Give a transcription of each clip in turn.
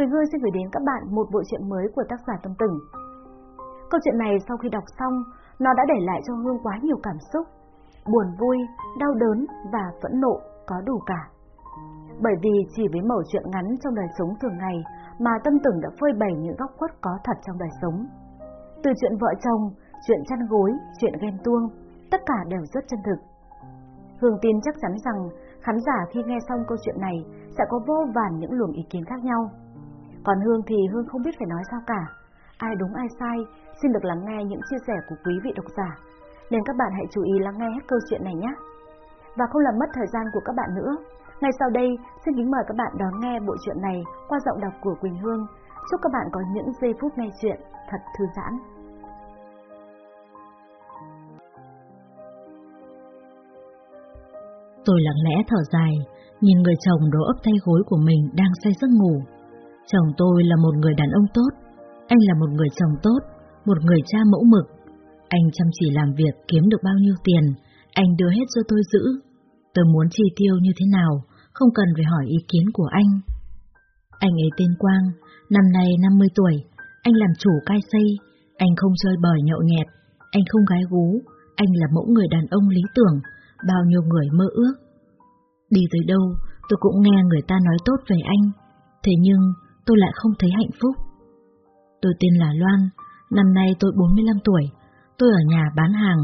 Quỳ Hương xin gửi đến các bạn một bộ truyện mới của tác giả Tâm Từng. Câu chuyện này sau khi đọc xong, nó đã để lại cho Hương quá nhiều cảm xúc, buồn vui, đau đớn và phẫn nộ có đủ cả. Bởi vì chỉ với mẩu chuyện ngắn trong đời sống thường ngày mà Tâm Từng đã phơi bày những góc khuất có thật trong đời sống. Từ chuyện vợ chồng, chuyện chăn gối, chuyện ghen tuông, tất cả đều rất chân thực. Hương tin chắc chắn rằng khán giả khi nghe xong câu chuyện này sẽ có vô vàn những luồng ý kiến khác nhau. Còn Hương thì Hương không biết phải nói sao cả. Ai đúng ai sai, xin được lắng nghe những chia sẻ của quý vị độc giả. Nên các bạn hãy chú ý lắng nghe hết câu chuyện này nhé. Và không làm mất thời gian của các bạn nữa, ngay sau đây xin kính mời các bạn đón nghe bộ truyện này qua giọng đọc của Quỳnh Hương. Chúc các bạn có những giây phút nghe chuyện thật thư giãn. Tôi lặng lẽ thở dài, nhìn người chồng đổ ấp thay gối của mình đang say giấc ngủ. Chồng tôi là một người đàn ông tốt, anh là một người chồng tốt, một người cha mẫu mực. Anh chăm chỉ làm việc kiếm được bao nhiêu tiền, anh đưa hết cho tôi giữ. Tôi muốn chi tiêu như thế nào, không cần phải hỏi ý kiến của anh. Anh ấy tên Quang, năm nay 50 tuổi, anh làm chủ cai xây, anh không chơi bời nhậu nhẹt, anh không gái gú, anh là mẫu người đàn ông lý tưởng, bao nhiêu người mơ ước. Đi tới đâu, tôi cũng nghe người ta nói tốt về anh, thế nhưng tôi lại không thấy hạnh phúc. Tôi tên là Loan, năm nay tôi 45 tuổi, tôi ở nhà bán hàng,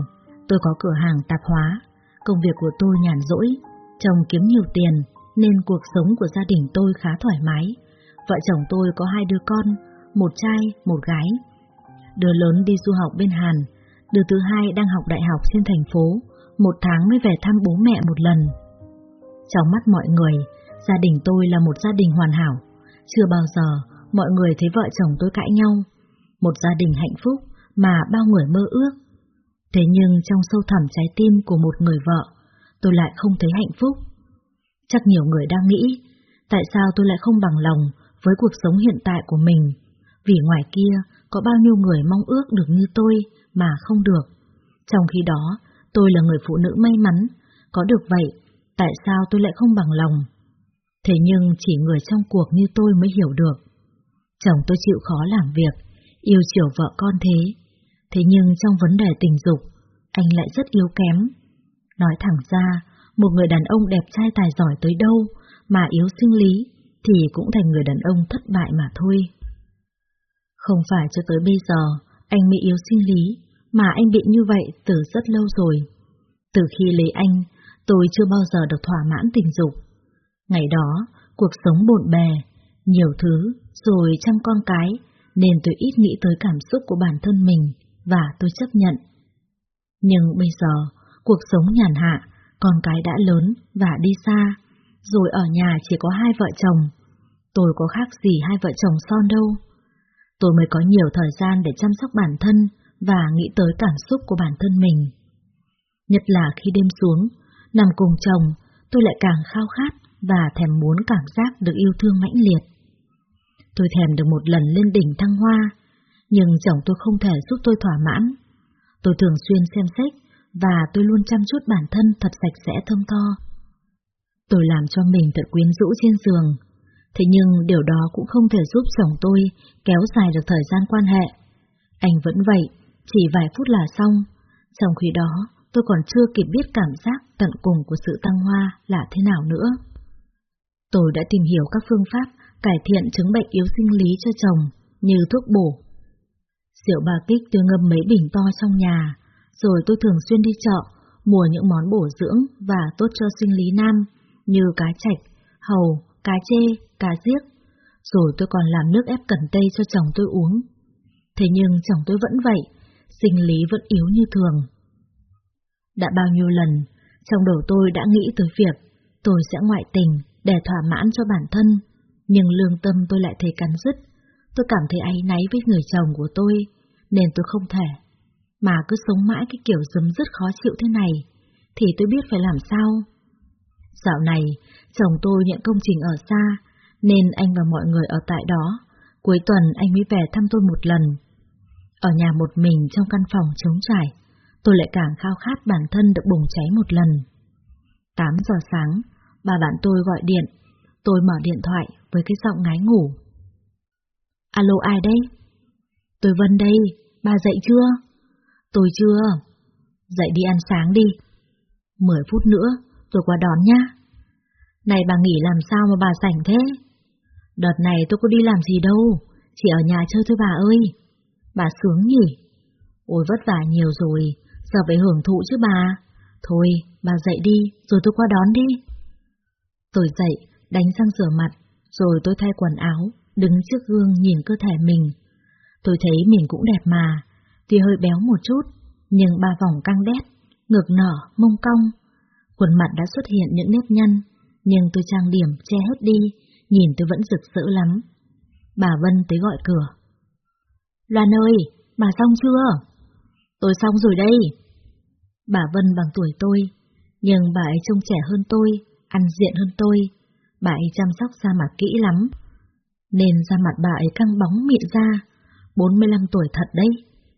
tôi có cửa hàng tạp hóa, công việc của tôi nhàn rỗi, chồng kiếm nhiều tiền nên cuộc sống của gia đình tôi khá thoải mái. Vợ chồng tôi có hai đứa con, một trai, một gái. Đứa lớn đi du học bên Hàn, đứa thứ hai đang học đại học trên thành phố, một tháng mới về thăm bố mẹ một lần. Trong mắt mọi người, gia đình tôi là một gia đình hoàn hảo. Chưa bao giờ mọi người thấy vợ chồng tôi cãi nhau. Một gia đình hạnh phúc mà bao người mơ ước. Thế nhưng trong sâu thẳm trái tim của một người vợ, tôi lại không thấy hạnh phúc. Chắc nhiều người đang nghĩ, tại sao tôi lại không bằng lòng với cuộc sống hiện tại của mình, vì ngoài kia có bao nhiêu người mong ước được như tôi mà không được. Trong khi đó, tôi là người phụ nữ may mắn, có được vậy, tại sao tôi lại không bằng lòng? Thế nhưng chỉ người trong cuộc như tôi mới hiểu được. Chồng tôi chịu khó làm việc, yêu chiều vợ con thế. Thế nhưng trong vấn đề tình dục, anh lại rất yếu kém. Nói thẳng ra, một người đàn ông đẹp trai tài giỏi tới đâu mà yếu sinh lý thì cũng thành người đàn ông thất bại mà thôi. Không phải cho tới bây giờ anh mới yếu sinh lý, mà anh bị như vậy từ rất lâu rồi. Từ khi lấy anh, tôi chưa bao giờ được thỏa mãn tình dục. Ngày đó, cuộc sống bộn bề, nhiều thứ, rồi chăm con cái, nên tôi ít nghĩ tới cảm xúc của bản thân mình, và tôi chấp nhận. Nhưng bây giờ, cuộc sống nhàn hạ, con cái đã lớn và đi xa, rồi ở nhà chỉ có hai vợ chồng. Tôi có khác gì hai vợ chồng son đâu. Tôi mới có nhiều thời gian để chăm sóc bản thân và nghĩ tới cảm xúc của bản thân mình. Nhất là khi đêm xuống, nằm cùng chồng, tôi lại càng khao khát và thèm muốn cảm giác được yêu thương mãnh liệt. Tôi thèm được một lần lên đỉnh thăng hoa, nhưng chồng tôi không thể giúp tôi thỏa mãn. Tôi thường xuyên xem sách và tôi luôn chăm chút bản thân thật sạch sẽ thơm tho. Tôi làm cho mình thật quyến rũ trên giường, thế nhưng điều đó cũng không thể giúp chồng tôi kéo dài được thời gian quan hệ. Anh vẫn vậy, chỉ vài phút là xong, trong khi đó tôi còn chưa kịp biết cảm giác tận cùng của sự tăng hoa là thế nào nữa. Tôi đã tìm hiểu các phương pháp cải thiện chứng bệnh yếu sinh lý cho chồng như thuốc bổ. Rượu bà kích tôi ngâm mấy bình to trong nhà, rồi tôi thường xuyên đi chợ, mua những món bổ dưỡng và tốt cho sinh lý nam như cá chạch, hầu, cá chê, cá giếc. Rồi tôi còn làm nước ép cần tây cho chồng tôi uống. Thế nhưng chồng tôi vẫn vậy, sinh lý vẫn yếu như thường. Đã bao nhiêu lần, trong đầu tôi đã nghĩ tới việc tôi sẽ ngoại tình để thỏa mãn cho bản thân, nhưng lương tâm tôi lại thấy cắn rứt. Tôi cảm thấy áy náy với người chồng của tôi, nên tôi không thể. Mà cứ sống mãi cái kiểu dấm dứt khó chịu thế này, thì tôi biết phải làm sao. Dạo này, chồng tôi nhận công trình ở xa, nên anh và mọi người ở tại đó. Cuối tuần anh mới về thăm tôi một lần. Ở nhà một mình trong căn phòng trống trải, tôi lại càng khao khát bản thân được bùng cháy một lần. 8 giờ sáng, bà bạn tôi gọi điện, tôi mở điện thoại với cái giọng ngái ngủ. Alo ai đây? Tôi Vân đây, bà dậy chưa? Tôi chưa. Dậy đi ăn sáng đi. Mười phút nữa, tôi qua đón nhá. Này bà nghỉ làm sao mà bà sảnh thế? Đợt này tôi có đi làm gì đâu, chỉ ở nhà chơi thôi bà ơi. Bà sướng nhỉ? Ôi vất vả nhiều rồi, giờ phải hưởng thụ chứ bà. Thôi, bà dậy đi, rồi tôi qua đón đi. Tôi dậy, đánh răng rửa mặt, rồi tôi thay quần áo, đứng trước gương nhìn cơ thể mình. Tôi thấy mình cũng đẹp mà, tuy hơi béo một chút, nhưng ba vòng căng đét, ngực nở, mông cong. Quần mặt đã xuất hiện những nếp nhăn, nhưng tôi trang điểm che hết đi, nhìn tôi vẫn rực rỡ lắm. Bà Vân tới gọi cửa. Loan ơi, bà xong chưa? Tôi xong rồi đây. Bà Vân bằng tuổi tôi, nhưng bà ấy trông trẻ hơn tôi, ăn diện hơn tôi. Bà ấy chăm sóc da mặt kỹ lắm, nên da mặt bà ấy căng bóng mịn ra. 45 tuổi thật đấy,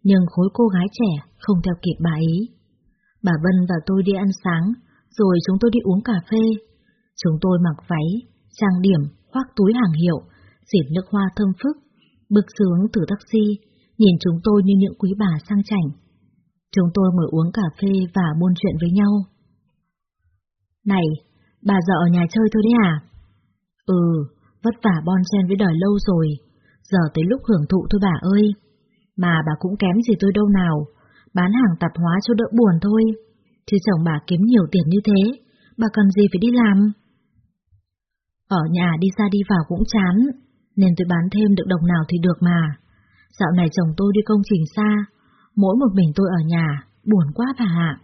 nhưng khối cô gái trẻ không theo kịp bà ấy. Bà Vân và tôi đi ăn sáng, rồi chúng tôi đi uống cà phê. Chúng tôi mặc váy, trang điểm, khoác túi hàng hiệu, xịt nước hoa thơm phức, bước xuống từ taxi, nhìn chúng tôi như những quý bà sang chảnh. Chúng tôi ngồi uống cà phê và buôn chuyện với nhau. Này, bà giờ ở nhà chơi thôi đấy à? Ừ, vất vả bon chen với đời lâu rồi, giờ tới lúc hưởng thụ thôi bà ơi. Mà bà cũng kém gì tôi đâu nào, bán hàng tạp hóa cho đỡ buồn thôi. Chứ chồng bà kiếm nhiều tiền như thế, bà cần gì phải đi làm? Ở nhà đi ra đi vào cũng chán, nên tôi bán thêm được đồng nào thì được mà. Dạo này chồng tôi đi công trình xa, mỗi một mình tôi ở nhà, buồn quá bà ạ.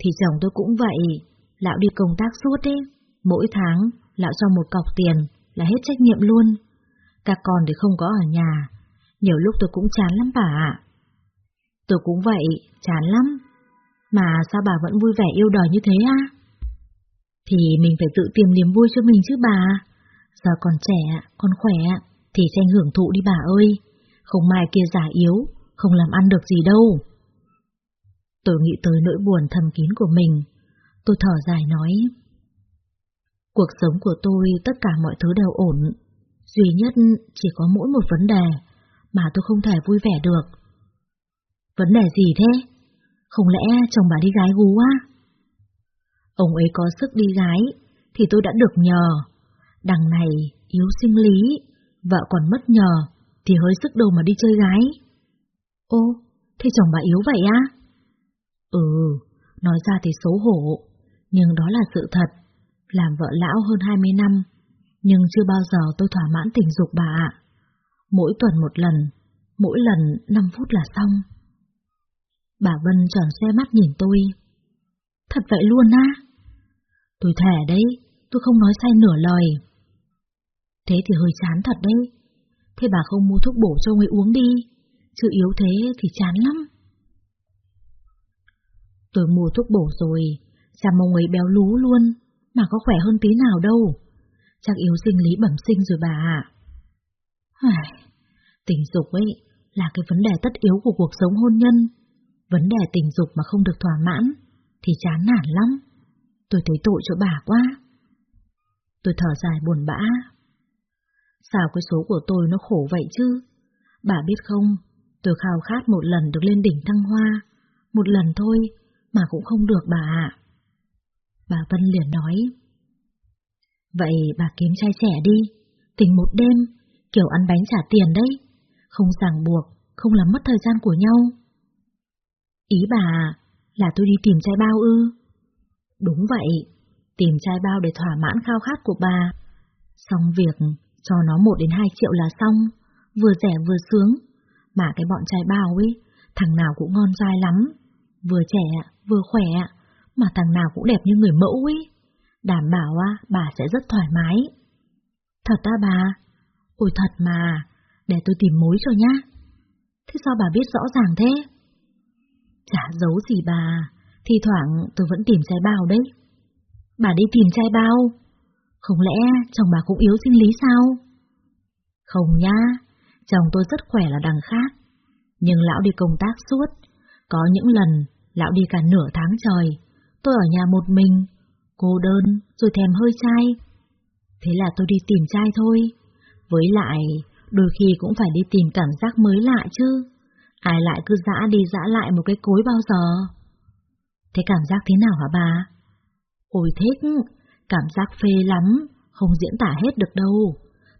Thì chồng tôi cũng vậy, lão đi công tác suốt ấy, mỗi tháng lão cho một cọc tiền là hết trách nhiệm luôn. Các con thì không có ở nhà, nhiều lúc tôi cũng chán lắm bà ạ. Tôi cũng vậy, chán lắm. Mà sao bà vẫn vui vẻ yêu đời như thế á? Thì mình phải tự tìm niềm vui cho mình chứ bà. Giờ còn trẻ, còn khỏe, thì tranh hưởng thụ đi bà ơi. Không mai kia già yếu, không làm ăn được gì đâu. Tôi nghĩ tới nỗi buồn thầm kín của mình. Tôi thở dài nói. Cuộc sống của tôi tất cả mọi thứ đều ổn. Duy nhất chỉ có mỗi một vấn đề mà tôi không thể vui vẻ được. Vấn đề gì thế? Không lẽ chồng bà đi gái gú á? Ông ấy có sức đi gái, thì tôi đã được nhờ. Đằng này yếu sinh lý, vợ còn mất nhờ, thì hơi sức đâu mà đi chơi gái. Ô, thế chồng bà yếu vậy á? Ừ, nói ra thì xấu hổ, nhưng đó là sự thật. Làm vợ lão hơn 20 năm, nhưng chưa bao giờ tôi thỏa mãn tình dục bà ạ. Mỗi tuần một lần, mỗi lần 5 phút là xong. Bà Vân tròn xe mắt nhìn tôi. Thật vậy luôn á? Tôi thẻ đấy, tôi không nói sai nửa lời. Thế thì hơi chán thật đấy. Thế bà không mua thuốc bổ cho ông ấy uống đi, chứ yếu thế thì chán lắm. Tôi mua thuốc bổ rồi, Chăm ông ấy béo lú luôn, mà có khỏe hơn tí nào đâu. Chắc yếu sinh lý bẩm sinh rồi bà ạ. À. Tình dục ấy là cái vấn đề tất yếu của cuộc sống hôn nhân. Vấn đề tình dục mà không được thỏa mãn thì chán nản lắm. Tôi thấy tội cho bà quá. Tôi thở dài buồn bã. Sao cái số của tôi nó khổ vậy chứ? Bà biết không, tôi khao khát một lần được lên đỉnh thăng hoa. Một lần thôi, mà cũng không được bà ạ. Bà Vân liền nói. Vậy bà kiếm trai trẻ đi, tình một đêm, kiểu ăn bánh trả tiền đấy, không ràng buộc, không làm mất thời gian của nhau. Ý bà là tôi đi tìm trai bao ư? Đúng vậy, tìm trai bao để thỏa mãn khao khát của bà. Xong việc, cho nó một đến hai triệu là xong, vừa rẻ vừa sướng. Mà cái bọn trai bao ấy, thằng nào cũng ngon trai lắm, vừa trẻ, vừa khỏe, mà thằng nào cũng đẹp như người mẫu ấy. Đảm bảo à bà sẽ rất thoải mái. Thật ta bà? Ôi thật mà, để tôi tìm mối cho nhá. Thế sao bà biết rõ ràng thế? Chả giấu gì bà, thi thoảng tôi vẫn tìm trai bao đấy. Bà đi tìm trai bao? Không lẽ chồng bà cũng yếu sinh lý sao? Không nhá, chồng tôi rất khỏe là đằng khác. Nhưng lão đi công tác suốt, có những lần lão đi cả nửa tháng trời, tôi ở nhà một mình, cô đơn rồi thèm hơi trai. Thế là tôi đi tìm trai thôi. Với lại, đôi khi cũng phải đi tìm cảm giác mới lạ chứ. Ai lại cứ dã đi dã lại một cái cối bao giờ? Thế cảm giác thế nào hả bà? Ôi thích, cảm giác phê lắm, không diễn tả hết được đâu.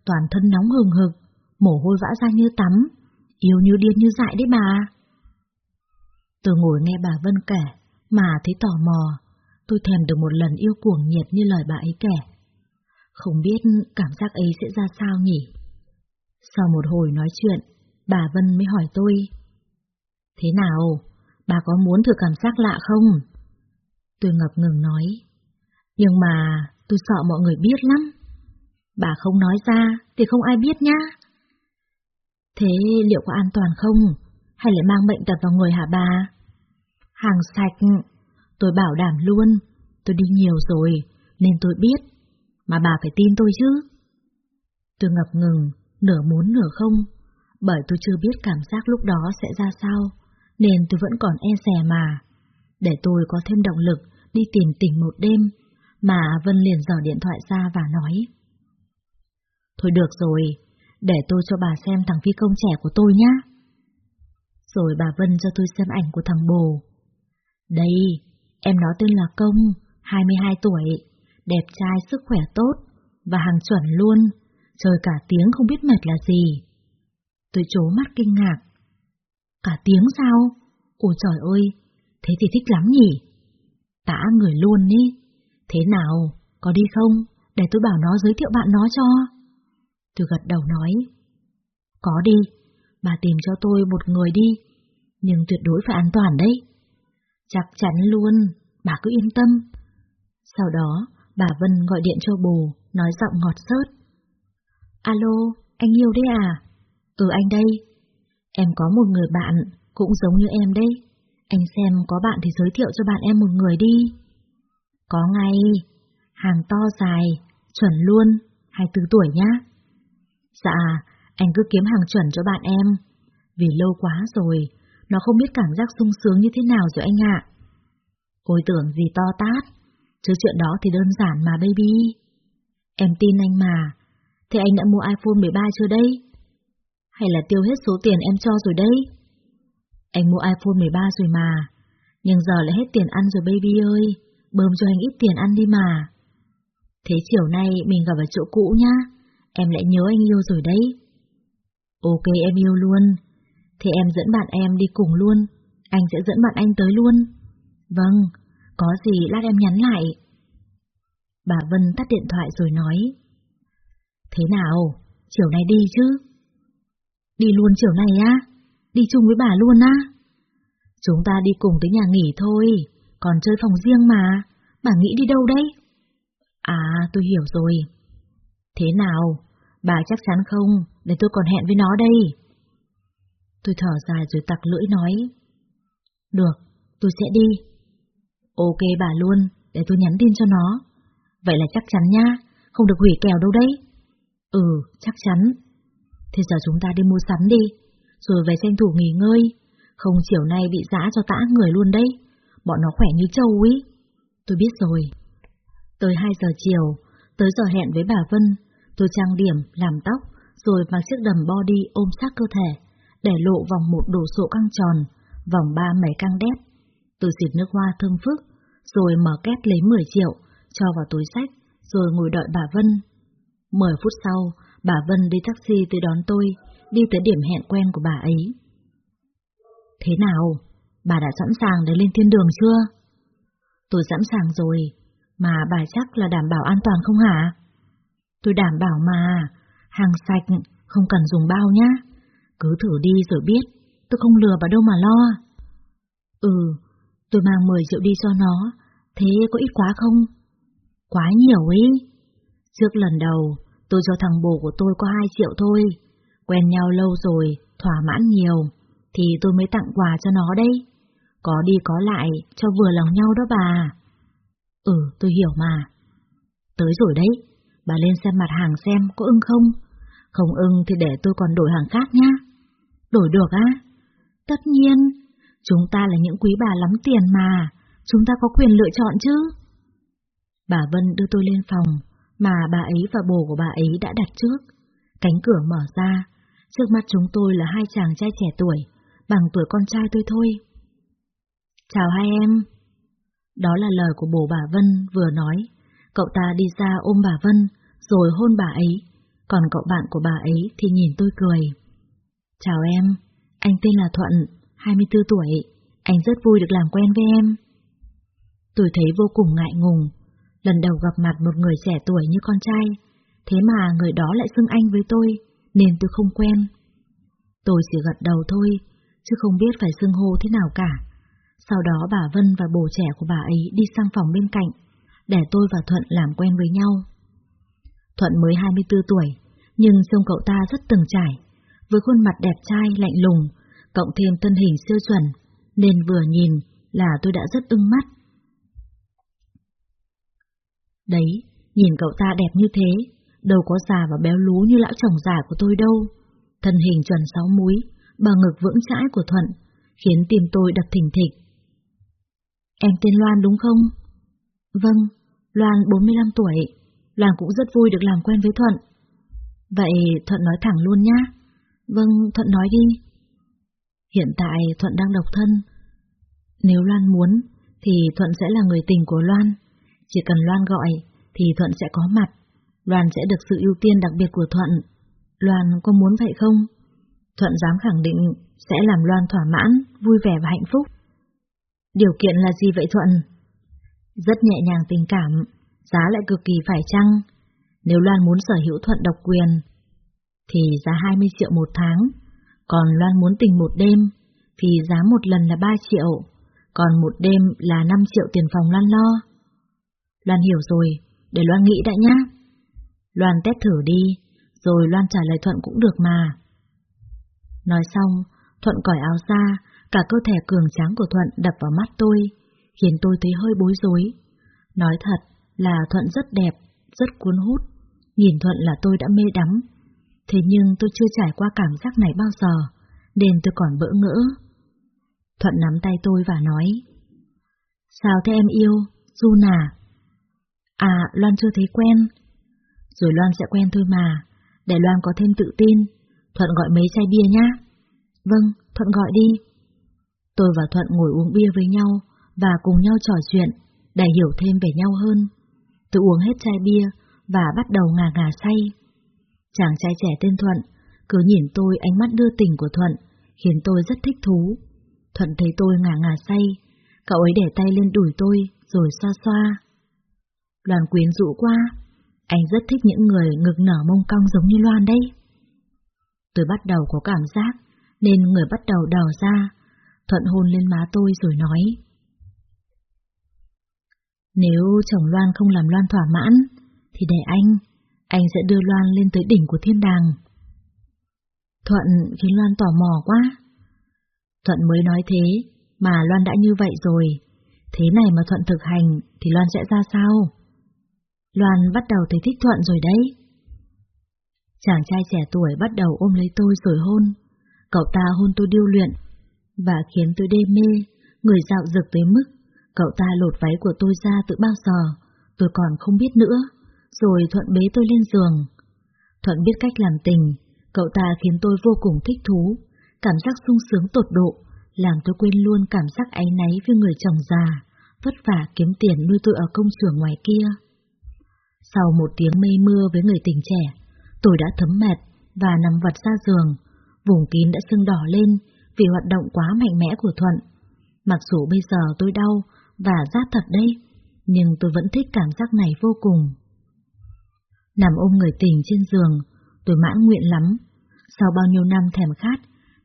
Toàn thân nóng hừng hực, mồ hôi vã ra như tắm, yêu như điên như dại đấy bà. Tôi ngồi nghe bà Vân kể, mà thấy tò mò, tôi thèm được một lần yêu cuồng nhiệt như lời bà ấy kể. Không biết cảm giác ấy sẽ ra sao nhỉ? Sau một hồi nói chuyện, bà Vân mới hỏi tôi. Thế nào? Bà có muốn thử cảm giác lạ không? Tôi ngập ngừng nói. Nhưng mà tôi sợ mọi người biết lắm. Bà không nói ra thì không ai biết nhá. Thế liệu có an toàn không? Hay lại mang bệnh tật vào người hả bà? Hàng sạch, tôi bảo đảm luôn, tôi đi nhiều rồi, nên tôi biết, mà bà phải tin tôi chứ. Tôi ngập ngừng, nửa muốn nửa không, bởi tôi chưa biết cảm giác lúc đó sẽ ra sao, nên tôi vẫn còn e rè mà. Để tôi có thêm động lực đi tìm tỉnh một đêm, mà Vân liền dò điện thoại ra và nói. Thôi được rồi, để tôi cho bà xem thằng phi công trẻ của tôi nhé. Rồi bà Vân cho tôi xem ảnh của thằng bồ. Đây, em nó tên là Công, 22 tuổi, đẹp trai, sức khỏe tốt, và hàng chuẩn luôn, trời cả tiếng không biết mệt là gì. Tôi chố mắt kinh ngạc. Cả tiếng sao? Ôi trời ơi, thế thì thích lắm nhỉ? Tả người luôn ý. Thế nào, có đi không? Để tôi bảo nó giới thiệu bạn nó cho. Tôi gật đầu nói. Có đi, bà tìm cho tôi một người đi, nhưng tuyệt đối phải an toàn đấy. Chắc chắn luôn, bà cứ yên tâm. Sau đó, bà Vân gọi điện cho bồ, nói giọng ngọt sớt. Alo, anh yêu đấy à? Ừ anh đây. Em có một người bạn, cũng giống như em đấy. Anh xem có bạn thì giới thiệu cho bạn em một người đi. Có ngay, hàng to dài, chuẩn luôn, 24 tuổi nhá. Dạ, anh cứ kiếm hàng chuẩn cho bạn em. Vì lâu quá rồi, nó không biết cảm giác sung sướng như thế nào rồi anh ạ. Ôi tưởng gì to tát, chứ chuyện đó thì đơn giản mà baby. Em tin anh mà, thế anh đã mua iPhone 13 chưa đây? Hay là tiêu hết số tiền em cho rồi đây? Anh mua iPhone 13 rồi mà, nhưng giờ lại hết tiền ăn rồi baby ơi, bơm cho anh ít tiền ăn đi mà. Thế chiều nay mình gặp ở chỗ cũ nhá, em lại nhớ anh yêu rồi đấy. Ok em yêu luôn, thì em dẫn bạn em đi cùng luôn, anh sẽ dẫn bạn anh tới luôn. Vâng, có gì lát em nhắn lại. Bà Vân tắt điện thoại rồi nói. Thế nào, chiều nay đi chứ? Đi luôn chiều nay á? Đi chung với bà luôn á? Chúng ta đi cùng tới nhà nghỉ thôi, còn chơi phòng riêng mà, bà nghĩ đi đâu đấy? À, tôi hiểu rồi. Thế nào, bà chắc chắn không, để tôi còn hẹn với nó đây. Tôi thở dài rồi tặc lưỡi nói. Được, tôi sẽ đi. Ok bà luôn, để tôi nhắn tin cho nó. Vậy là chắc chắn nha, không được hủy kèo đâu đấy. Ừ, chắc chắn. Thế giờ chúng ta đi mua sắm đi, rồi về tranh thủ nghỉ ngơi. Không chiều nay bị dã cho tã người luôn đấy. Bọn nó khỏe như trâu ý. Tôi biết rồi. Tới 2 giờ chiều, tới giờ hẹn với bà Vân, tôi trang điểm, làm tóc, rồi mặc chiếc đầm body ôm sát cơ thể để lộ vòng một đồ sộ căng tròn, vòng ba mấy căng đét. Tôi xịt nước hoa thơm phức, rồi mở két lấy 10 triệu, cho vào túi sách, rồi ngồi đợi bà Vân. 10 phút sau, bà Vân đi taxi tới đón tôi, đi tới điểm hẹn quen của bà ấy. Thế nào? Bà đã sẵn sàng để lên thiên đường chưa? Tôi sẵn sàng rồi, mà bà chắc là đảm bảo an toàn không hả? Tôi đảm bảo mà, hàng sạch, không cần dùng bao nhá. Cứ thử đi rồi biết, tôi không lừa bà đâu mà lo. Ừ, tôi mang 10 triệu đi cho nó, thế có ít quá không? Quá nhiều ấy, Trước lần đầu, tôi cho thằng bồ của tôi có 2 triệu thôi. Quen nhau lâu rồi, thỏa mãn nhiều, thì tôi mới tặng quà cho nó đây. Có đi có lại, cho vừa lòng nhau đó bà. Ừ, tôi hiểu mà. Tới rồi đấy, bà lên xem mặt hàng xem có ưng không? Không ưng thì để tôi còn đổi hàng khác nhá. Đổi được á? Tất nhiên, chúng ta là những quý bà lắm tiền mà, chúng ta có quyền lựa chọn chứ. Bà Vân đưa tôi lên phòng, mà bà ấy và bồ của bà ấy đã đặt trước. Cánh cửa mở ra, Trước mắt chúng tôi là hai chàng trai trẻ tuổi, bằng tuổi con trai tôi thôi. Chào hai em. Đó là lời của bố bà Vân vừa nói. Cậu ta đi ra ôm bà Vân, rồi hôn bà ấy, còn cậu bạn của bà ấy thì nhìn tôi cười. Chào em, anh tên là Thuận, 24 tuổi, anh rất vui được làm quen với em. Tôi thấy vô cùng ngại ngùng, lần đầu gặp mặt một người trẻ tuổi như con trai, thế mà người đó lại xưng anh với tôi, nên tôi không quen. Tôi chỉ gật đầu thôi, chứ không biết phải xưng hô thế nào cả. Sau đó bà Vân và bồ trẻ của bà ấy đi sang phòng bên cạnh, để tôi và Thuận làm quen với nhau. Thuận mới 24 tuổi, nhưng trông cậu ta rất từng trải, với khuôn mặt đẹp trai lạnh lùng, cộng thêm thân hình siêu chuẩn, nên vừa nhìn là tôi đã rất ưng mắt. Đấy, nhìn cậu ta đẹp như thế, đâu có già và béo lú như lão chồng già của tôi đâu. Thân hình chuẩn sáu múi, bờ ngực vững chãi của Thuận, khiến tim tôi đập thình thịch. Em tên Loan đúng không? Vâng, Loan 45 tuổi, Loan cũng rất vui được làm quen với Thuận. Vậy Thuận nói thẳng luôn nhá. Vâng, Thuận nói đi. Hiện tại Thuận đang độc thân. Nếu Loan muốn, thì Thuận sẽ là người tình của Loan. Chỉ cần Loan gọi, thì Thuận sẽ có mặt. Loan sẽ được sự ưu tiên đặc biệt của Thuận. Loan có muốn vậy không? Thuận dám khẳng định sẽ làm Loan thỏa mãn, vui vẻ và hạnh phúc. Điều kiện là gì vậy Thuận? Rất nhẹ nhàng tình cảm, giá lại cực kỳ phải chăng. Nếu Loan muốn sở hữu Thuận độc quyền, thì giá 20 triệu một tháng, còn Loan muốn tình một đêm, thì giá một lần là 3 triệu, còn một đêm là 5 triệu tiền phòng Loan lo. Loan hiểu rồi, để Loan nghĩ đã nhá. Loan test thử đi, rồi Loan trả lời Thuận cũng được mà. Nói xong, Thuận cởi áo ra, cả cơ thể cường tráng của Thuận đập vào mắt tôi, khiến tôi thấy hơi bối rối. Nói thật là Thuận rất đẹp, rất cuốn hút, nhìn Thuận là tôi đã mê đắm. Thế nhưng tôi chưa trải qua cảm giác này bao giờ, nên tôi còn bỡ ngỡ. Thuận nắm tay tôi và nói, Sao thế em yêu, Du nà? À, Loan chưa thấy quen. Rồi Loan sẽ quen thôi mà, để Loan có thêm tự tin. Thuận gọi mấy chai bia nhá. Vâng, Thuận gọi đi. Tôi và Thuận ngồi uống bia với nhau và cùng nhau trò chuyện để hiểu thêm về nhau hơn. Tôi uống hết chai bia và bắt đầu ngà ngà say. Chàng trai trẻ tên Thuận cứ nhìn tôi ánh mắt đưa tình của Thuận khiến tôi rất thích thú. Thuận thấy tôi ngả ngả say, cậu ấy để tay lên đùi tôi rồi xoa xoa. Loan quyến rũ quá, anh rất thích những người ngực nở mông cong giống như Loan đấy. Tôi bắt đầu có cảm giác, nên người bắt đầu đào ra, Thuận hôn lên má tôi rồi nói. Nếu chồng Loan không làm Loan thỏa mãn, thì để anh, anh sẽ đưa Loan lên tới đỉnh của thiên đàng. Thuận khiến Loan tò mò quá. Thuận mới nói thế, mà Loan đã như vậy rồi, thế này mà Thuận thực hành thì Loan sẽ ra sao? Loan bắt đầu thấy thích Thuận rồi đấy. Chàng trai trẻ tuổi bắt đầu ôm lấy tôi rồi hôn. Cậu ta hôn tôi điêu luyện, và khiến tôi đê mê, người dạo dực tới mức cậu ta lột váy của tôi ra từ bao giờ, tôi còn không biết nữa, rồi Thuận bế tôi lên giường. Thuận biết cách làm tình, cậu ta khiến tôi vô cùng thích thú, cảm giác sung sướng tột độ, làm tôi quên luôn cảm giác áy náy với người chồng già, vất vả kiếm tiền nuôi tôi ở công trường ngoài kia. Sau một tiếng mây mưa với người tình trẻ, tôi đã thấm mệt và nằm vật ra giường, vùng kín đã sưng đỏ lên vì hoạt động quá mạnh mẽ của Thuận. Mặc dù bây giờ tôi đau và rát thật đây, nhưng tôi vẫn thích cảm giác này vô cùng. Nằm ôm người tình trên giường, tôi mãn nguyện lắm. Sau bao nhiêu năm thèm khát,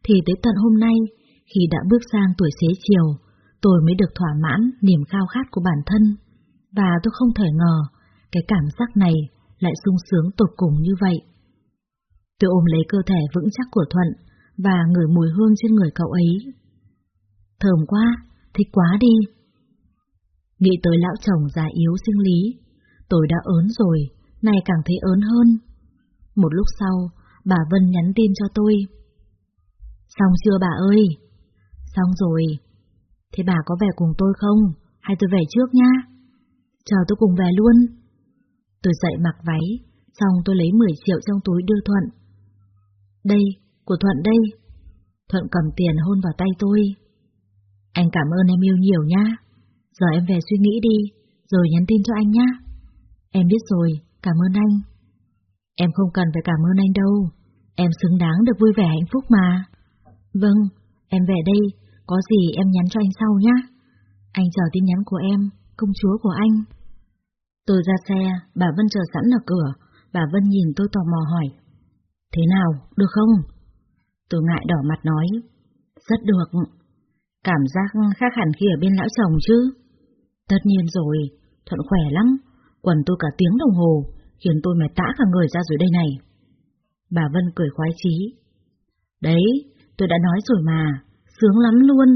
thì tới tận hôm nay, khi đã bước sang tuổi xế chiều, tôi mới được thỏa mãn niềm khao khát của bản thân. Và tôi không thể ngờ, cái cảm giác này lại sung sướng tột cùng như vậy. Tôi ôm lấy cơ thể vững chắc của Thuận, và ngửi mùi hương trên người cậu ấy. Thơm quá, thích quá đi. Nghĩ tới lão chồng già yếu sinh lý, tôi đã ớn rồi, nay càng thấy ớn hơn. Một lúc sau, bà Vân nhắn tin cho tôi. Xong chưa bà ơi? Xong rồi. Thế bà có về cùng tôi không? Hay tôi về trước nha. Chờ tôi cùng về luôn. Tôi dậy mặc váy, xong tôi lấy 10 triệu trong túi đưa Thuận. Đây, Của Thuận đây. Thuận cầm tiền hôn vào tay tôi. Anh cảm ơn em yêu nhiều nha. Giờ em về suy nghĩ đi, rồi nhắn tin cho anh nhá. Em biết rồi, cảm ơn anh. Em không cần phải cảm ơn anh đâu. Em xứng đáng được vui vẻ hạnh phúc mà. Vâng, em về đây, có gì em nhắn cho anh sau nhá. Anh chờ tin nhắn của em, công chúa của anh. Tôi ra xe, bà Vân chờ sẵn ở cửa, bà Vân nhìn tôi tò mò hỏi. Thế nào, được không? Tôi ngại đỏ mặt nói. Rất được. Cảm giác khác hẳn khi ở bên lão chồng chứ. Tất nhiên rồi, Thuận khỏe lắm, quần tôi cả tiếng đồng hồ, khiến tôi mệt tã cả người ra rồi đây này. Bà Vân cười khoái chí. Đấy, tôi đã nói rồi mà, sướng lắm luôn,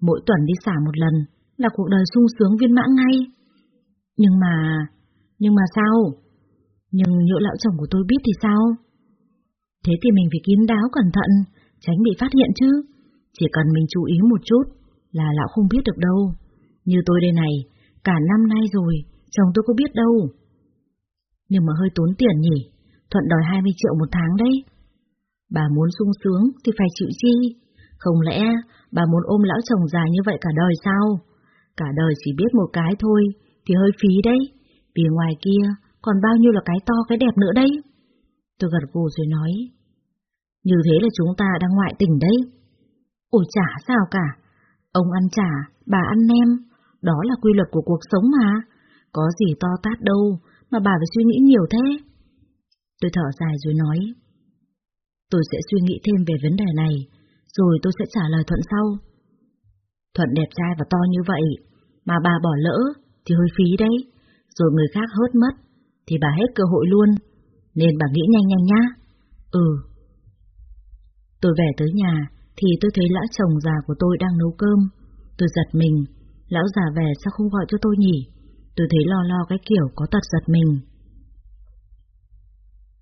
mỗi tuần đi xả một lần, là cuộc đời sung sướng viên mãn ngay. Nhưng mà, nhưng mà sao? Nhưng nhỡ lão chồng của tôi biết thì sao? Thế thì mình phải kín đáo cẩn thận, tránh bị phát hiện chứ. Chỉ cần mình chú ý một chút là lão không biết được đâu. Như tôi đây này, cả năm nay rồi, chồng tôi có biết đâu. Nhưng mà hơi tốn tiền nhỉ, Thuận đòi 20 triệu một tháng đấy. Bà muốn sung sướng thì phải chịu chi, không lẽ bà muốn ôm lão chồng già như vậy cả đời sao? Cả đời chỉ biết một cái thôi, thì hơi phí đấy, vì ngoài kia còn bao nhiêu là cái to cái đẹp nữa đấy. Tôi gật gù rồi nói, như thế là chúng ta đang ngoại tình đấy. Ôi chả sao cả, ông ăn chả, bà ăn nem, đó là quy luật của cuộc sống mà, có gì to tát đâu mà bà phải suy nghĩ nhiều thế. Tôi thở dài rồi nói, tôi sẽ suy nghĩ thêm về vấn đề này, rồi tôi sẽ trả lời Thuận sau. Thuận đẹp trai và to như vậy, mà bà bỏ lỡ thì hơi phí đấy, rồi người khác hớt mất, thì bà hết cơ hội luôn, nên bà nghĩ nhanh nhanh nhá. Ừ. Tôi về tới nhà, thì tôi thấy lão chồng già của tôi đang nấu cơm. Tôi giật mình, lão già về sao không gọi cho tôi nhỉ? Tôi thấy lo lo cái kiểu có tật giật mình.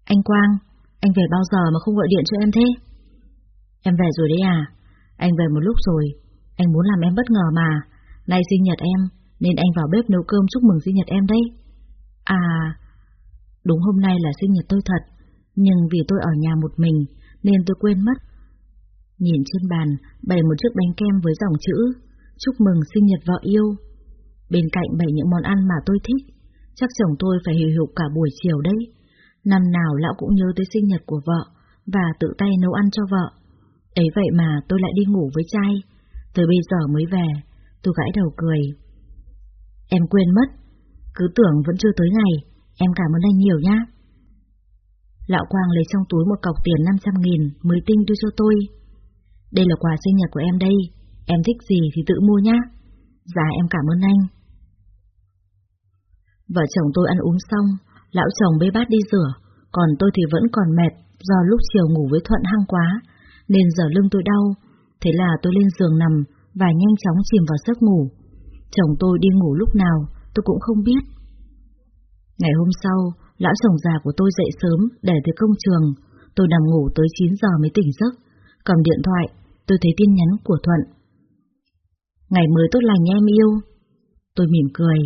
Anh Quang, anh về bao giờ mà không gọi điện cho em thế? Em về rồi đấy à? Anh về một lúc rồi, anh muốn làm em bất ngờ mà. Nay sinh nhật em, nên anh vào bếp nấu cơm chúc mừng sinh nhật em đấy. À, đúng hôm nay là sinh nhật tôi thật, nhưng vì tôi ở nhà một mình, nên tôi quên mất. Nhìn trên bàn, bày một chiếc bánh kem với dòng chữ, chúc mừng sinh nhật vợ yêu. Bên cạnh bày những món ăn mà tôi thích, chắc chồng tôi phải hiểu hiểu cả buổi chiều đấy. Năm nào lão cũng nhớ tới sinh nhật của vợ, và tự tay nấu ăn cho vợ. Ấy vậy mà tôi lại đi ngủ với trai, tới bây giờ mới về, tôi gãi đầu cười. Em quên mất, cứ tưởng vẫn chưa tới ngày, em cảm ơn anh nhiều nhá. Lão Quang lấy trong túi một cọc tiền 500 nghìn mới tinh đưa cho tôi. Đây là quà sinh nhật của em đây, em thích gì thì tự mua nhá. Dạ em cảm ơn anh. Vợ chồng tôi ăn uống xong, lão chồng bê bát đi rửa, còn tôi thì vẫn còn mệt do lúc chiều ngủ với Thuận hăng quá, nên giờ lưng tôi đau, thế là tôi lên giường nằm và nhanh chóng chìm vào giấc ngủ. Chồng tôi đi ngủ lúc nào, tôi cũng không biết. Ngày hôm sau, lão chồng già của tôi dậy sớm để tới công trường, tôi nằm ngủ tới 9 giờ mới tỉnh giấc, cầm điện thoại, tôi thấy tin nhắn của Thuận. Ngày mới tốt lành em yêu. Tôi mỉm cười.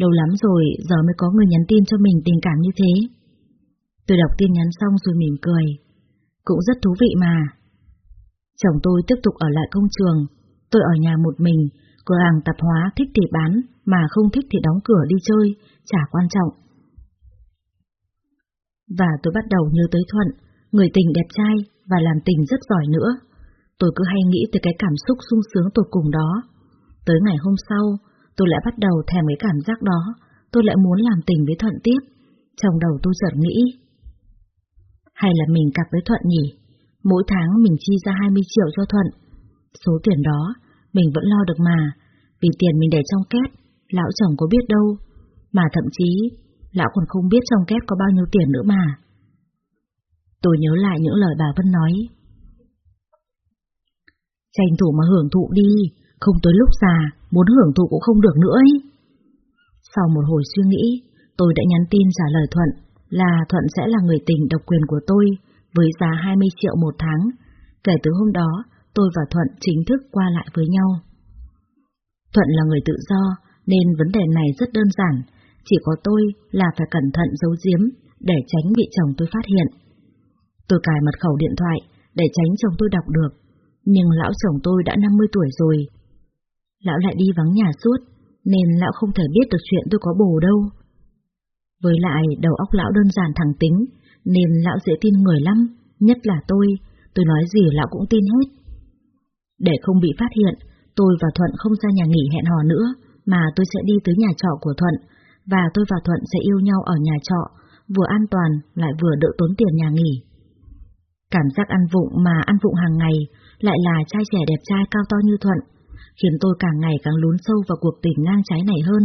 Lâu lắm rồi, giờ mới có người nhắn tin cho mình tình cảm như thế. Tôi đọc tin nhắn xong rồi mỉm cười. Cũng rất thú vị mà. Chồng tôi tiếp tục ở lại công trường, tôi ở nhà một mình, cửa hàng tạp hóa thích thì bán, mà không thích thì đóng cửa đi chơi, chả quan trọng. Và tôi bắt đầu nhớ tới Thuận, người tình đẹp trai và làm tình rất giỏi nữa. Tôi cứ hay nghĩ tới cái cảm xúc sung sướng tột cùng đó. Tới ngày hôm sau, tôi lại bắt đầu thèm cái cảm giác đó, tôi lại muốn làm tình với Thuận tiếp. Trong đầu tôi chợt nghĩ, hay là mình cặp với Thuận nhỉ? Mỗi tháng mình chi ra 20 triệu cho Thuận. Số tiền đó, mình vẫn lo được mà, vì tiền mình để trong két, lão chồng có biết đâu. Mà thậm chí, lão còn không biết trong két có bao nhiêu tiền nữa mà. Tôi nhớ lại những lời bà Vân nói. Tranh thủ mà hưởng thụ đi, không tới lúc già, muốn hưởng thụ cũng không được nữa ấy. Sau một hồi suy nghĩ, tôi đã nhắn tin trả lời Thuận là Thuận sẽ là người tình độc quyền của tôi với giá 20 triệu một tháng. Kể từ hôm đó, tôi và Thuận chính thức qua lại với nhau. Thuận là người tự do, nên vấn đề này rất đơn giản, chỉ có tôi là phải cẩn thận giấu giếm để tránh bị chồng tôi phát hiện. Tôi cài mật khẩu điện thoại, để tránh chồng tôi đọc được. Nhưng lão chồng tôi đã 50 tuổi rồi. Lão lại đi vắng nhà suốt, nên lão không thể biết được chuyện tôi có bồ đâu. Với lại đầu óc lão đơn giản thẳng tính, nên lão dễ tin người lắm, nhất là tôi, tôi nói gì lão cũng tin hết. Để không bị phát hiện, tôi và Thuận không ra nhà nghỉ hẹn hò nữa, mà tôi sẽ đi tới nhà trọ của Thuận, và tôi và Thuận sẽ yêu nhau ở nhà trọ, vừa an toàn lại vừa đỡ tốn tiền nhà nghỉ. Cảm giác ăn vụng mà ăn vụng hàng ngày lại là trai trẻ đẹp trai cao to như Thuận, khiến tôi càng ngày càng lún sâu vào cuộc tình ngang trái này hơn.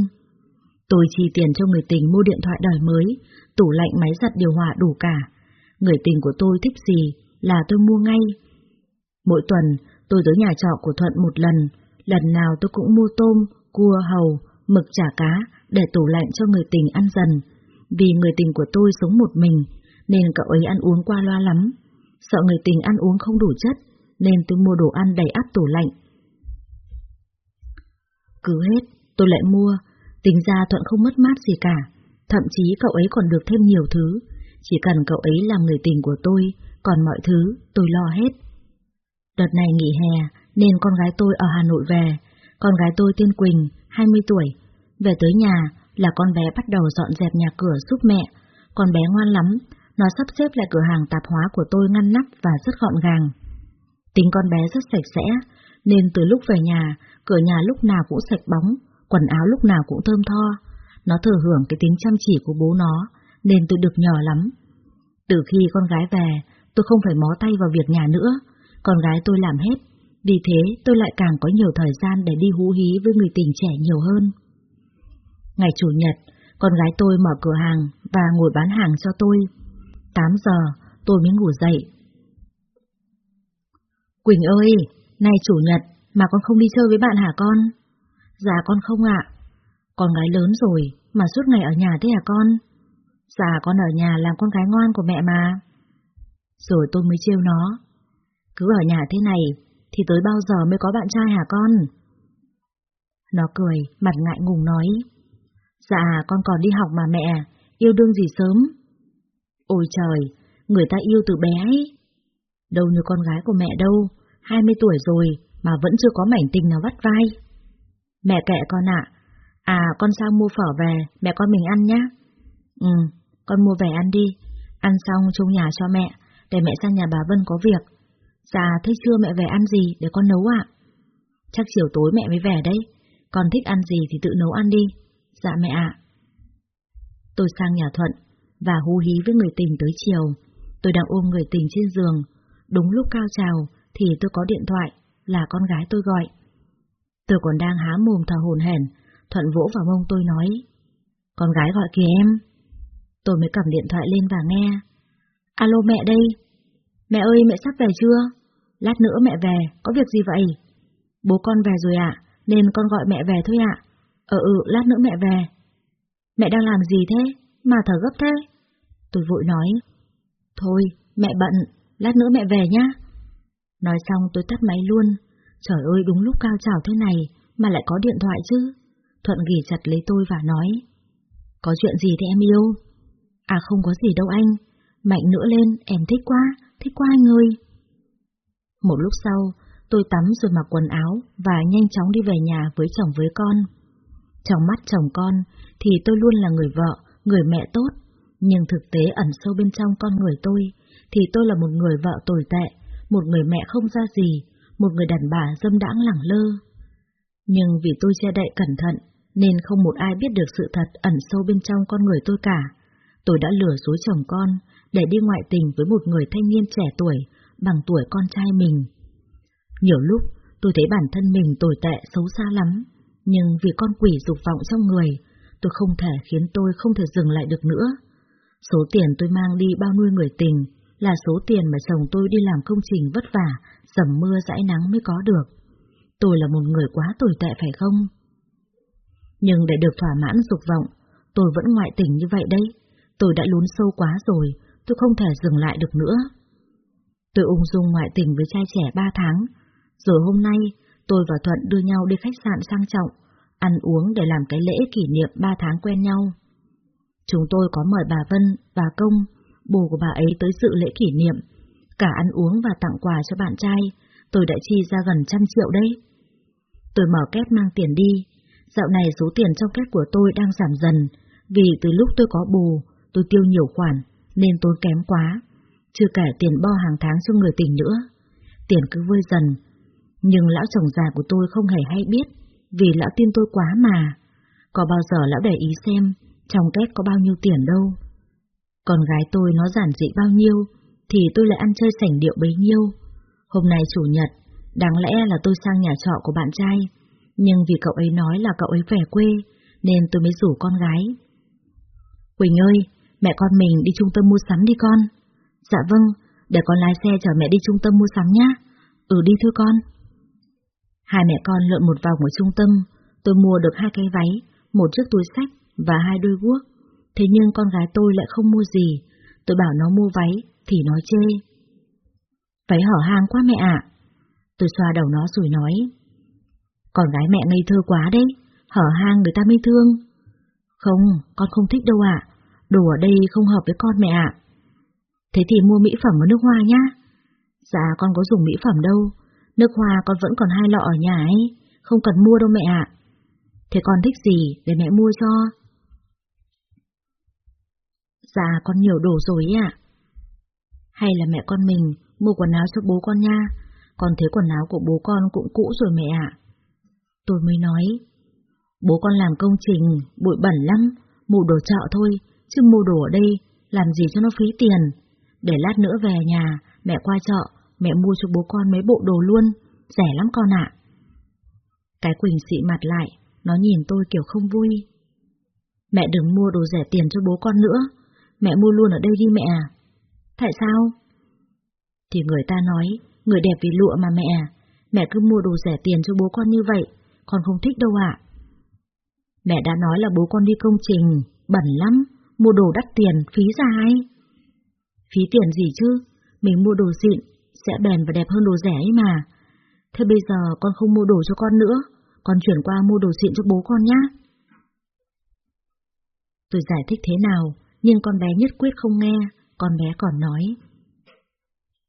Tôi chi tiền cho người tình mua điện thoại đời mới, tủ lạnh máy giặt điều hòa đủ cả. Người tình của tôi thích gì là tôi mua ngay. Mỗi tuần, tôi tới nhà trọ của Thuận một lần, lần nào tôi cũng mua tôm, cua, hầu, mực chả cá để tủ lạnh cho người tình ăn dần. Vì người tình của tôi sống một mình, nên cậu ấy ăn uống qua loa lắm. Sợ người tình ăn uống không đủ chất, nên tôi mua đồ ăn đầy áp tủ lạnh. Cứ hết, tôi lại mua, tính ra Thuận không mất mát gì cả. Thậm chí cậu ấy còn được thêm nhiều thứ, chỉ cần cậu ấy làm người tình của tôi, còn mọi thứ tôi lo hết. Đợt này nghỉ hè, nên con gái tôi ở Hà Nội về, con gái tôi tiên Quỳnh, 20 tuổi. Về tới nhà là con bé bắt đầu dọn dẹp nhà cửa giúp mẹ, con bé ngoan lắm, nó sắp xếp lại cửa hàng tạp hóa của tôi ngăn nắp và rất gọn gàng. Tính con bé rất sạch sẽ, nên từ lúc về nhà, cửa nhà lúc nào cũng sạch bóng, quần áo lúc nào cũng thơm tho. Nó thừa hưởng cái tính chăm chỉ của bố nó, nên tôi được nhỏ lắm. Từ khi con gái về, tôi không phải mó tay vào việc nhà nữa, con gái tôi làm hết, vì thế tôi lại càng có nhiều thời gian để đi hú hí với người tình trẻ nhiều hơn. Ngày Chủ nhật, con gái tôi mở cửa hàng và ngồi bán hàng cho tôi. 8 giờ, tôi mới ngủ dậy. Quỳnh ơi, nay Chủ nhật mà con không đi chơi với bạn hả con? Dạ con không ạ. Con gái lớn rồi mà suốt ngày ở nhà thế hả con? Dạ con ở nhà làm con gái ngoan của mẹ mà. Rồi tôi mới trêu nó. Cứ ở nhà thế này thì tới bao giờ mới có bạn trai hả con? Nó cười, mặt ngại ngùng nói. Dạ, con còn đi học mà mẹ, yêu đương gì sớm? Ôi trời, người ta yêu từ bé ấy. Đâu như con gái của mẹ đâu, 20 tuổi rồi mà vẫn chưa có mảnh tình nào vắt vai. Mẹ kệ con ạ, à. con sang mua phở về, mẹ con mình ăn nhá. Ừ, con mua về ăn đi, ăn xong trông nhà cho mẹ, để mẹ sang nhà bà Vân có việc. Dạ, thế trưa mẹ về ăn gì để con nấu ạ? Chắc chiều tối mẹ mới về đấy, con thích ăn gì thì tự nấu ăn đi. Dạ mẹ ạ. Tôi sang nhà Thuận và hú hí với người tình tới chiều. Tôi đang ôm người tình trên giường. Đúng lúc cao trào thì tôi có điện thoại, là con gái tôi gọi. Tôi còn đang há mồm thở hồn hển, Thuận vỗ vào mông tôi nói. Con gái gọi kìa em. Tôi mới cầm điện thoại lên và nghe. Alo mẹ đây. Mẹ ơi mẹ sắp về chưa? Lát nữa mẹ về, có việc gì vậy? Bố con về rồi ạ, nên con gọi mẹ về thôi ạ. Ờ ừ, lát nữa mẹ về. Mẹ đang làm gì thế? Mà thở gấp thế? Tôi vội nói. Thôi, mẹ bận, lát nữa mẹ về nhá. Nói xong tôi tắt máy luôn. Trời ơi đúng lúc cao trào thế này mà lại có điện thoại chứ. Thuận ghi chặt lấy tôi và nói. Có chuyện gì thế em yêu? À không có gì đâu anh. Mạnh nữa lên, em thích quá, thích quá anh ơi. Một lúc sau, tôi tắm rồi mặc quần áo và nhanh chóng đi về nhà với chồng với con. Trong mắt chồng con thì tôi luôn là người vợ, người mẹ tốt, nhưng thực tế ẩn sâu bên trong con người tôi thì tôi là một người vợ tồi tệ, một người mẹ không ra gì, một người đàn bà dâm đãng lẳng lơ. Nhưng vì tôi che đậy cẩn thận, nên không một ai biết được sự thật ẩn sâu bên trong con người tôi cả. Tôi đã lừa dối chồng con để đi ngoại tình với một người thanh niên trẻ tuổi, bằng tuổi con trai mình. Nhiều lúc, tôi thấy bản thân mình tồi tệ xấu xa lắm, nhưng vì con quỷ dục vọng trong người, tôi không thể khiến tôi không thể dừng lại được nữa. Số tiền tôi mang đi bao nuôi người tình là số tiền mà chồng tôi đi làm công trình vất vả, dầm mưa dãi nắng mới có được. Tôi là một người quá tồi tệ phải không? Nhưng để được thỏa mãn dục vọng, tôi vẫn ngoại tình như vậy đấy. Tôi đã lún sâu quá rồi, tôi không thể dừng lại được nữa. Tôi ung dung ngoại tình với trai trẻ ba tháng, rồi hôm nay tôi và Thuận đưa nhau đi khách sạn sang trọng, ăn uống để làm cái lễ kỷ niệm ba tháng quen nhau. Chúng tôi có mời bà Vân, bà Công, bồ của bà ấy tới dự lễ kỷ niệm. Cả ăn uống và tặng quà cho bạn trai, tôi đã chi ra gần trăm triệu đấy. Tôi mở két mang tiền đi. Dạo này số tiền trong két của tôi đang giảm dần, vì từ lúc tôi có bù, tôi tiêu nhiều khoản, nên tôi kém quá. Chưa kể tiền bo hàng tháng cho người tình nữa. Tiền cứ vơi dần. Nhưng lão chồng già của tôi không hề hay biết, vì lão tin tôi quá mà. Có bao giờ lão để ý xem, trong két có bao nhiêu tiền đâu. Con gái tôi nó giản dị bao nhiêu, thì tôi lại ăn chơi sảnh điệu bấy nhiêu. Hôm nay chủ nhật, đáng lẽ là tôi sang nhà trọ của bạn trai, nhưng vì cậu ấy nói là cậu ấy về quê, nên tôi mới rủ con gái. Quỳnh ơi, mẹ con mình đi trung tâm mua sắm đi con. Dạ vâng, để con lái xe chở mẹ đi trung tâm mua sắm nhá. Ừ đi thưa con. Hai mẹ con lượn một vòng ở trung tâm, tôi mua được hai cái váy, một chiếc túi sách và hai đôi guốc. Thế nhưng con gái tôi lại không mua gì, tôi bảo nó mua váy, thì nó chê. Váy hở hang quá mẹ ạ. Tôi xoa đầu nó rồi nói. Con gái mẹ ngây thơ quá đấy, hở hang người ta mới thương. Không, con không thích đâu ạ, đồ ở đây không hợp với con mẹ ạ. Thế thì mua mỹ phẩm ở nước hoa nhá. Dạ con có dùng mỹ phẩm đâu, nước hoa con vẫn còn hai lọ ở nhà ấy, không cần mua đâu mẹ ạ. Thế con thích gì để mẹ mua cho? Dạ con nhiều đồ rồi ạ. Hay là mẹ con mình mua quần áo cho bố con nha, con thấy quần áo của bố con cũng cũ rồi mẹ ạ. Tôi mới nói, bố con làm công trình, bụi bẩn lắm, mua đồ chợ thôi, chứ mua đồ ở đây, làm gì cho nó phí tiền. Để lát nữa về nhà, mẹ qua chợ, mẹ mua cho bố con mấy bộ đồ luôn, rẻ lắm con ạ. Cái Quỳnh xị mặt lại, nó nhìn tôi kiểu không vui. Mẹ đừng mua đồ rẻ tiền cho bố con nữa, mẹ mua luôn ở đây đi mẹ à. Tại sao? Thì người ta nói, người đẹp vì lụa mà mẹ à, mẹ cứ mua đồ rẻ tiền cho bố con như vậy, con không thích đâu ạ. Mẹ đã nói là bố con đi công trình, bẩn lắm, mua đồ đắt tiền, phí ra hay? Phí tiền gì chứ, mình mua đồ xịn, sẽ bền và đẹp hơn đồ rẻ ấy mà. Thế bây giờ con không mua đồ cho con nữa, con chuyển qua mua đồ xịn cho bố con nhá. Tôi giải thích thế nào, nhưng con bé nhất quyết không nghe, con bé còn nói.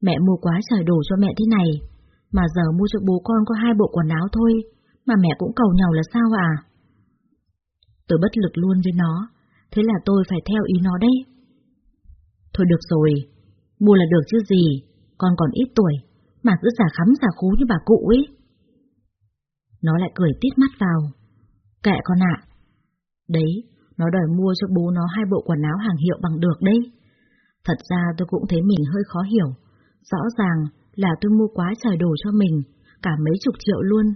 Mẹ mua quá trời đồ cho mẹ thế này, mà giờ mua cho bố con có hai bộ quần áo thôi, mà mẹ cũng cầu nhau là sao à? Tôi bất lực luôn với nó, thế là tôi phải theo ý nó đấy. Thôi được rồi, mua là được chứ gì, con còn ít tuổi, mà cứ giả khắm giả khú như bà cụ ấy. Nó lại cười tít mắt vào. Kệ con ạ. Đấy, nó đòi mua cho bố nó hai bộ quần áo hàng hiệu bằng được đấy. Thật ra tôi cũng thấy mình hơi khó hiểu. Rõ ràng là tôi mua quá trời đồ cho mình, cả mấy chục triệu luôn.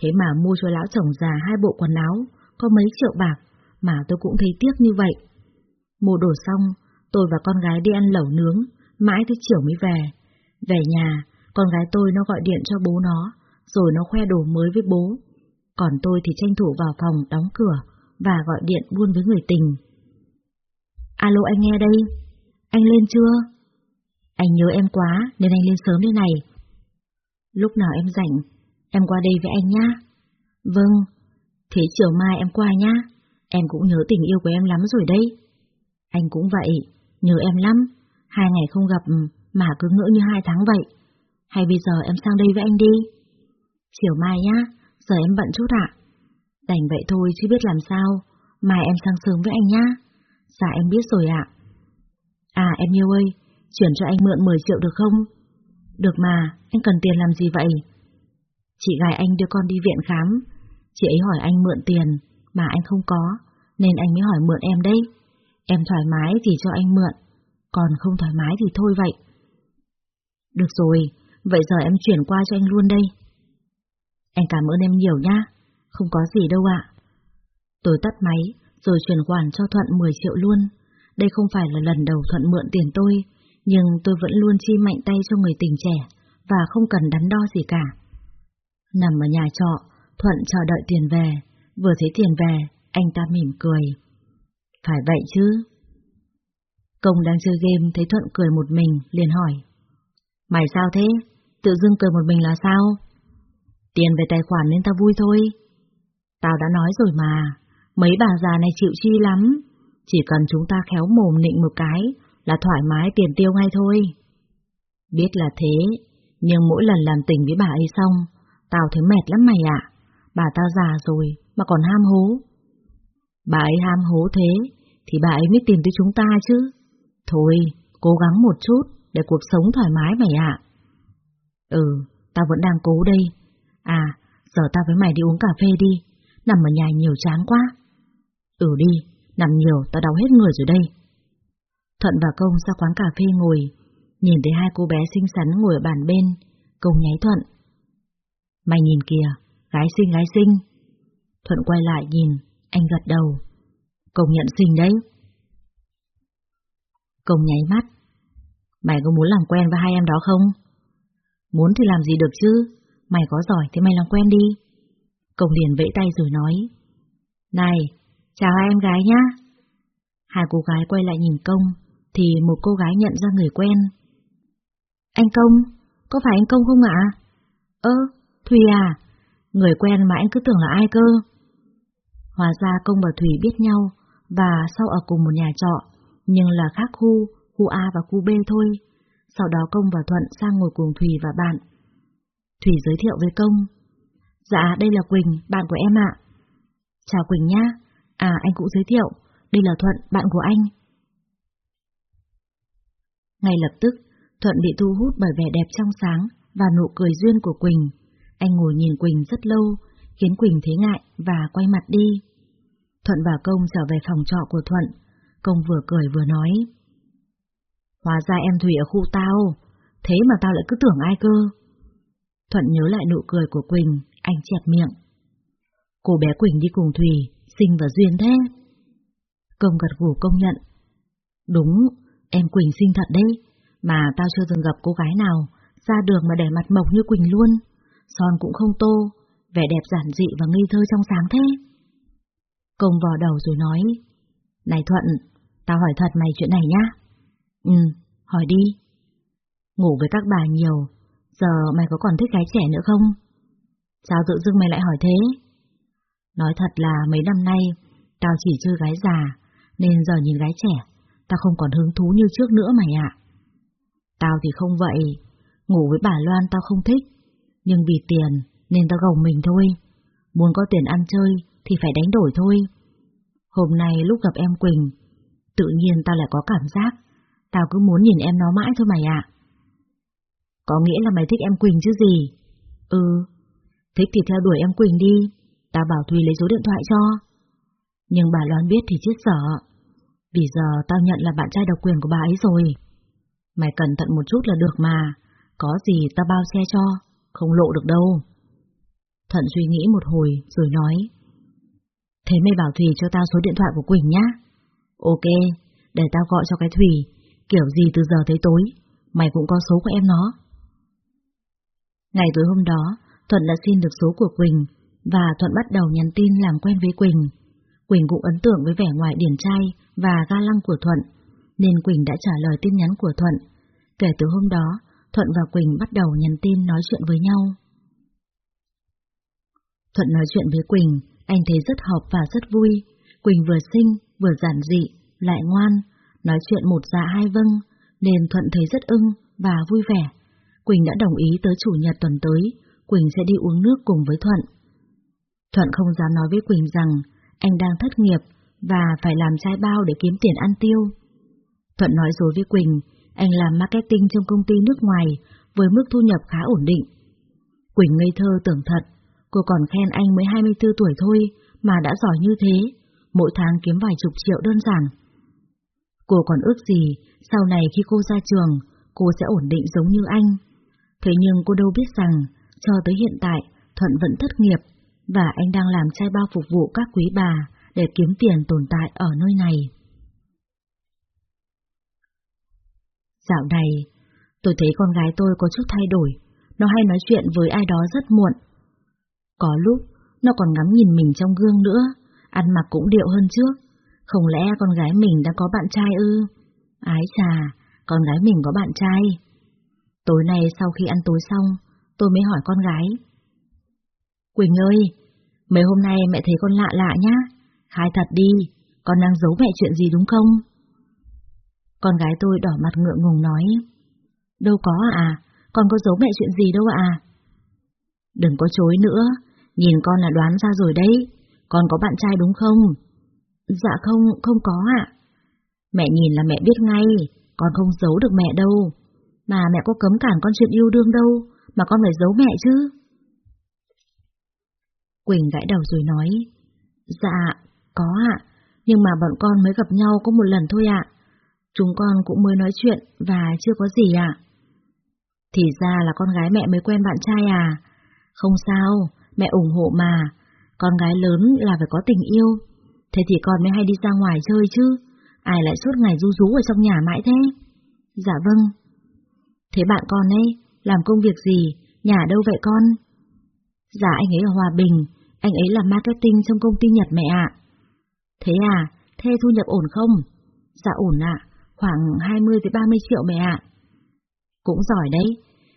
Thế mà mua cho lão chồng già hai bộ quần áo, có mấy triệu bạc, mà tôi cũng thấy tiếc như vậy. Mua đồ xong, tôi và con gái đi ăn lẩu nướng, mãi tới chiều mới về. Về nhà, con gái tôi nó gọi điện cho bố nó, rồi nó khoe đồ mới với bố. Còn tôi thì tranh thủ vào phòng đóng cửa và gọi điện buôn với người tình. Alo anh nghe đây, anh lên chưa? Anh nhớ em quá nên anh lên sớm đây này. Lúc nào em rảnh, em qua đây với anh nhá. Vâng, thế chiều mai em qua nhá. Em cũng nhớ tình yêu của em lắm rồi đấy. Anh cũng vậy, nhớ em lắm. Hai ngày không gặp mà cứ ngỡ như hai tháng vậy. Hay bây giờ em sang đây với anh đi? Chiều mai nhá, giờ em bận chút ạ. Đành vậy thôi chứ biết làm sao, mai em sang sớm với anh nhá. Dạ em biết rồi ạ. À em yêu ơi, chuyển cho anh mượn 10 triệu được không? Được mà, anh cần tiền làm gì vậy? Chị gái anh đưa con đi viện khám, chị ấy hỏi anh mượn tiền, mà anh không có, nên anh mới hỏi mượn em đấy. Em thoải mái thì cho anh mượn, còn không thoải mái thì thôi vậy. Được rồi, vậy giờ em chuyển qua cho anh luôn đây. Anh cảm ơn em nhiều nhá, không có gì đâu ạ. Tôi tắt máy, rồi chuyển khoản cho Thuận 10 triệu luôn. Đây không phải là lần đầu Thuận mượn tiền tôi, nhưng tôi vẫn luôn chi mạnh tay cho người tình trẻ, và không cần đắn đo gì cả. Nằm ở nhà trọ, Thuận chờ đợi tiền về, vừa thấy tiền về, anh ta mỉm cười. Phải vậy chứ? Công đang chơi game thấy Thuận cười một mình, liền hỏi. Mày sao thế? Tự dưng cười một mình là sao? Tiền về tài khoản nên tao vui thôi. Tao đã nói rồi mà, mấy bà già này chịu chi lắm. Chỉ cần chúng ta khéo mồm nịnh một cái là thoải mái tiền tiêu ngay thôi. Biết là thế, nhưng mỗi lần làm tình với bà ấy xong, tao thấy mệt lắm mày ạ. Bà ta già rồi mà còn ham hố. Bà ấy ham hố thế, thì bà ấy mới tìm tới chúng ta chứ. Thôi, cố gắng một chút để cuộc sống thoải mái mày ạ. Ừ, tao vẫn đang cố đây. À, giờ tao với mày đi uống cà phê đi, nằm ở nhà nhiều chán quá. Ừ đi, nằm nhiều tao đau hết người rồi đây. Thuận và Công ra quán cà phê ngồi, nhìn thấy hai cô bé xinh xắn ngồi ở bàn bên, Công nháy Thuận. Mày nhìn kìa, gái xinh gái xinh. Thuận quay lại nhìn, anh gật đầu. Công nhận xinh đấy. Công nháy mắt. Mày có muốn làm quen với hai em đó không? Muốn thì làm gì được chứ, mày có giỏi thì mày làm quen đi. Công liền vẫy tay rồi nói. Này, chào hai em gái nhá. Hai cô gái quay lại nhìn Công, thì một cô gái nhận ra người quen. Anh Công, có phải anh Công không ạ? Ơ, Thùy à, người quen mà anh cứ tưởng là ai cơ. Hóa ra Công và Thùy biết nhau, và sau ở cùng một nhà trọ, nhưng là khác khu, khu A và khu B thôi. Sau đó Công và Thuận sang ngồi cùng Thùy và bạn. Thùy giới thiệu với Công. Dạ, đây là Quỳnh, bạn của em ạ. Chào Quỳnh nhá. À, anh cũng giới thiệu, đây là Thuận, bạn của anh. Ngay lập tức, Thuận bị thu hút bởi vẻ đẹp trong sáng và nụ cười duyên của Quỳnh. Anh ngồi nhìn Quỳnh rất lâu, khiến Quỳnh thấy ngại và quay mặt đi. Thuận và Công trở về phòng trọ của Thuận. Công vừa cười vừa nói. Hóa ra em Thủy ở khu tao, thế mà tao lại cứ tưởng ai cơ. Thuận nhớ lại nụ cười của Quỳnh, anh chẹp miệng. Cô bé Quỳnh đi cùng Thùy, xinh và duyên thế. Công gật gù công nhận. Đúng, em Quỳnh xinh thật đấy, mà tao chưa từng gặp cô gái nào ra đường mà để mặt mộc như Quỳnh luôn. Son cũng không tô, vẻ đẹp giản dị và ngây thơ trong sáng thế. Công vò đầu rồi nói, Này Thuận, tao hỏi thật mày chuyện này nhá. Ừ, hỏi đi. Ngủ với các bà nhiều, giờ mày có còn thích gái trẻ nữa không? Sao tự dưng mày lại hỏi thế? Nói thật là mấy năm nay, tao chỉ chơi gái già, nên giờ nhìn gái trẻ, tao không còn hứng thú như trước nữa mày ạ. Tao thì không vậy, ngủ với bà Loan tao không thích, nhưng vì tiền nên tao gồng mình thôi. Muốn có tiền ăn chơi thì phải đánh đổi thôi. Hôm nay lúc gặp em Quỳnh, tự nhiên tao lại có cảm giác, tao cứ muốn nhìn em nó mãi thôi mày ạ. Có nghĩa là mày thích em Quỳnh chứ gì? Ừ, thích thì theo đuổi em Quỳnh đi, tao bảo Thùy lấy số điện thoại cho. Nhưng bà Loan biết thì chết sợ, vì giờ tao nhận là bạn trai độc quyền của bà ấy rồi. Mày cẩn thận một chút là được mà, có gì tao bao xe cho, không lộ được đâu. Thận suy nghĩ một hồi rồi nói. Thế mày bảo Thùy cho tao số điện thoại của Quỳnh nhá. Ok, để tao gọi cho cái Thùy, kiểu gì từ giờ tới tối, mày cũng có số của em nó. Ngày tối hôm đó, Thuận đã xin được số của Quỳnh, và Thuận bắt đầu nhắn tin làm quen với Quỳnh. Quỳnh cũng ấn tượng với vẻ ngoài điển trai và ga lăng của Thuận, nên Quỳnh đã trả lời tin nhắn của Thuận. Kể từ hôm đó, Thuận và Quỳnh bắt đầu nhắn tin nói chuyện với nhau. Thuận nói chuyện với Quỳnh, anh thấy rất hợp và rất vui. Quỳnh vừa xinh, vừa giản dị, lại ngoan, nói chuyện một dạ hai vâng, nên Thuận thấy rất ưng và vui vẻ. Quỳnh đã đồng ý tới chủ nhật tuần tới, Quỳnh sẽ đi uống nước cùng với Thuận. Thuận không dám nói với Quỳnh rằng anh đang thất nghiệp và phải làm chai bao để kiếm tiền ăn tiêu. Thuận nói dối với Quỳnh, anh làm marketing trong công ty nước ngoài với mức thu nhập khá ổn định. Quỳnh ngây thơ tưởng thật, cô còn khen anh mới 24 tuổi thôi mà đã giỏi như thế, mỗi tháng kiếm vài chục triệu đơn giản. Cô còn ước gì sau này khi cô ra trường, cô sẽ ổn định giống như anh. Thế nhưng cô đâu biết rằng, cho tới hiện tại, Thuận vẫn thất nghiệp, và anh đang làm chai bao phục vụ các quý bà để kiếm tiền tồn tại ở nơi này. Dạo này, tôi thấy con gái tôi có chút thay đổi, nó hay nói chuyện với ai đó rất muộn. Có lúc, nó còn ngắm nhìn mình trong gương nữa, ăn mặc cũng điệu hơn trước. Không lẽ con gái mình đã có bạn trai ư? Ái chà, con gái mình có bạn trai. Tối nay sau khi ăn tối xong, tôi mới hỏi con gái. Quỳnh ơi, mấy hôm nay mẹ thấy con lạ lạ nhá, khai thật đi, con đang giấu mẹ chuyện gì đúng không? Con gái tôi đỏ mặt ngượng ngùng nói. Đâu có à, con có giấu mẹ chuyện gì đâu à? Đừng có chối nữa, nhìn con là đoán ra rồi đấy, con có bạn trai đúng không? Dạ không, không có ạ. Mẹ nhìn là mẹ biết ngay, con không giấu được mẹ đâu. Mà mẹ có cấm cản con chuyện yêu đương đâu, mà con phải giấu mẹ chứ. Quỳnh gãi đầu rồi nói, Dạ, có ạ, nhưng mà bọn con mới gặp nhau có một lần thôi ạ. Chúng con cũng mới nói chuyện và chưa có gì ạ. Thì ra là con gái mẹ mới quen bạn trai à? Không sao, mẹ ủng hộ mà. Con gái lớn là phải có tình yêu. Thế thì con mới hay đi ra ngoài chơi chứ. Ai lại suốt ngày ru rú ở trong nhà mãi thế? Dạ vâng. Thế bạn con ấy, làm công việc gì, nhà đâu vậy con? Dạ anh ấy ở Hòa Bình, anh ấy làm marketing trong công ty Nhật mẹ ạ. Thế à, thế thu nhập ổn không? Dạ ổn ạ, khoảng 20 30 triệu mẹ ạ. Cũng giỏi đấy,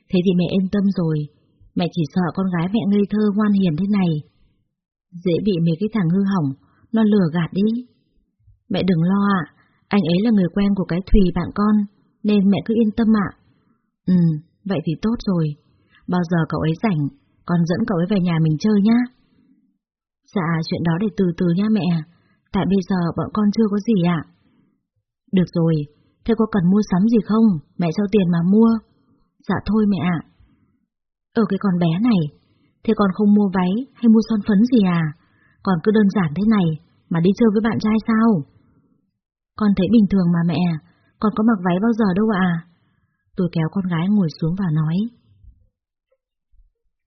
thế thì mẹ yên tâm rồi, mẹ chỉ sợ con gái mẹ ngây thơ ngoan hiền thế này. Dễ bị mấy cái thằng hư hỏng, nó lừa gạt đi. Mẹ đừng lo ạ, anh ấy là người quen của cái Thùy bạn con, nên mẹ cứ yên tâm ạ. Ừ, vậy thì tốt rồi. Bao giờ cậu ấy rảnh, con dẫn cậu ấy về nhà mình chơi nhá. Dạ, chuyện đó để từ từ nha mẹ. Tại bây giờ bọn con chưa có gì ạ. Được rồi, thế có cần mua sắm gì không? Mẹ cho tiền mà mua. Dạ thôi mẹ ạ. Ở cái con bé này, thế con không mua váy hay mua son phấn gì à? Còn cứ đơn giản thế này mà đi chơi với bạn trai sao? Con thấy bình thường mà mẹ, con có mặc váy bao giờ đâu ạ? Tôi kéo con gái ngồi xuống và nói.